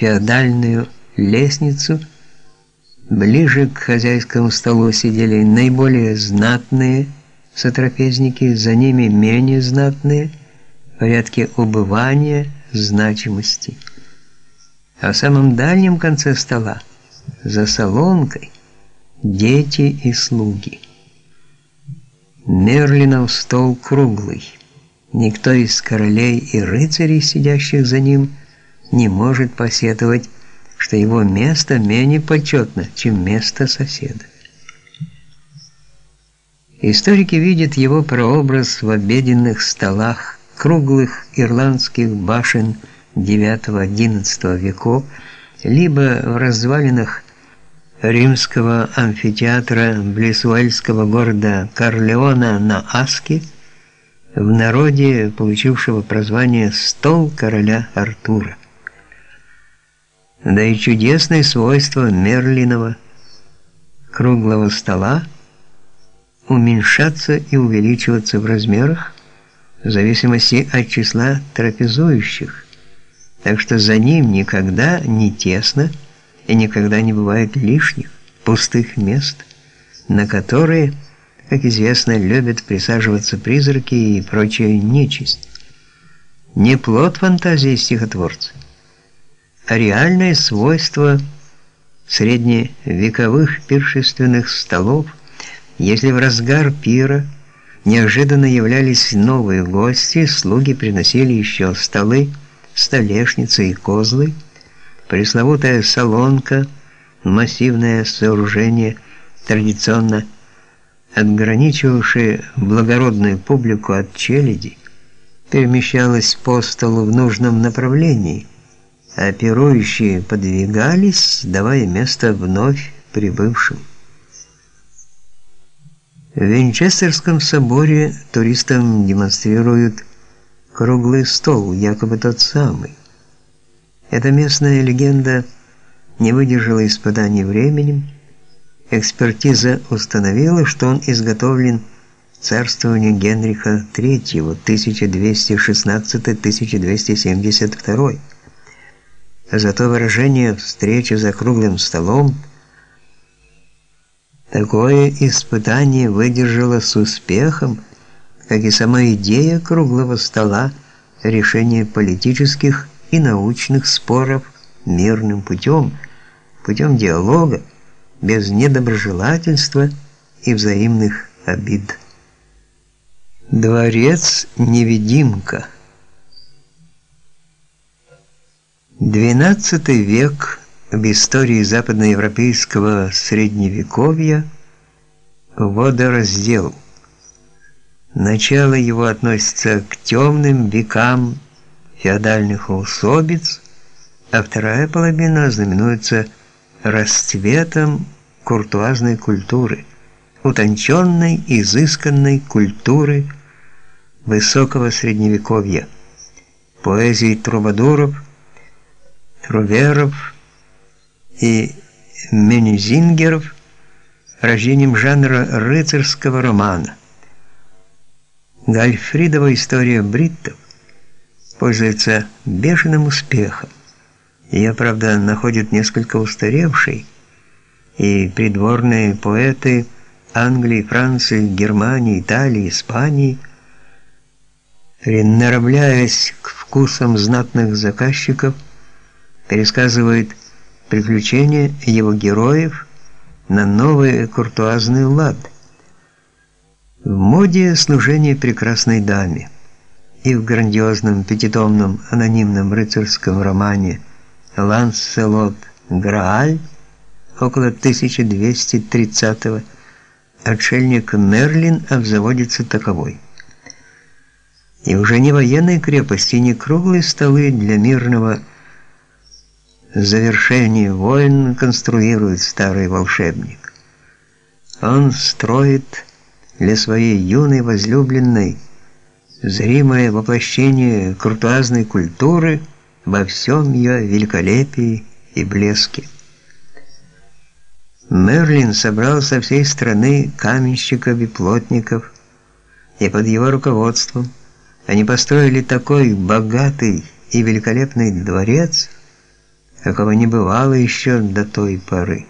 феодальную лестницу. Ближе к хозяйскому столу сидели наиболее знатные сотрапезники, за ними менее знатные, в порядке убывания значимости. А в самом дальнем конце стола, за солонкой, дети и слуги. Мерлинов стол круглый. Никто из королей и рыцарей, сидящих за ним, не может посетовать, что его место менее почетно, чем место соседа. Историки видят его прообраз в обеденных столах круглых ирландских башен IX-XI веков, либо в развалинах римского амфитеатра близ уэльского города Карлеона на Аске, в народе получившего прозвание «Стол короля Артура». Да и чудесное свойство Мерлинова. Круглого стола уменьшаться и увеличиваться в размерах в зависимости от числа трапезующих, так что за ним никогда не тесно и никогда не бывает лишних, пустых мест, на которые, как известно, любят присаживаться призраки и прочая нечисть. Не плод фантазии стихотворца, реальное свойство средневековых пиршественных столов, если в разгар пира неожиданно являлись новые гости, слуги приносили еще столы, столешницы и козлы, пресловутая солонка, массивное сооружение, традиционно отграничивавшее благородную публику от челяди, перемещалась по столу в нужном направлении, пирующие подвигались, давая место вновь прибывшим. В Винчестерском соборе туристам демонстрируют круглый стол, якобы тот самый. Эта местная легенда не выдержала испытаний временем. Экспертиза установила, что он изготовлен царствованию Генриха III 1216-1272. Зато выражение «встреча за круглым столом» такое испытание выдержало с успехом, как и сама идея круглого стола решения политических и научных споров мирным путем, путем диалога, без недоброжелательства и взаимных обид. Дворец-невидимка XII век в истории западноевропейского средневековья водораздел. Начало его относится к темным векам феодальных усобиц, а вторая половина знаменуется расцветом куртуазной культуры, утонченной, изысканной культуры высокого средневековья, поэзии трубадуров, труверов и менезингеров, рождением жанра рыцарского романа. Гальфридова история бриттов пользуется бешеным успехом. Ее, правда, находят несколько устаревшей, и придворные поэты Англии, Франции, Германии, Италии, Испании, приноравливаясь к вкусам знатных заказчиков, пересказывают приключения его героев на новый куртуазный лад. В моде служение прекрасной даме и в грандиозном пятитомном анонимном рыцарском романе «Ланселот Грааль» около 1230-го отшельник Мерлин обзаводится таковой. И уже не военные крепости, не круглые столы для мирного завершения войн конструирует старый волшебник. Он строит для своей юной возлюбленной зримое воплощение куртуазной культуры во всем ее великолепии и блеске. Мерлин собрал со всей страны каменщиков и плотников, и под его руководством они построили такой богатый и великолепный дворец, какого не бывало еще до той поры.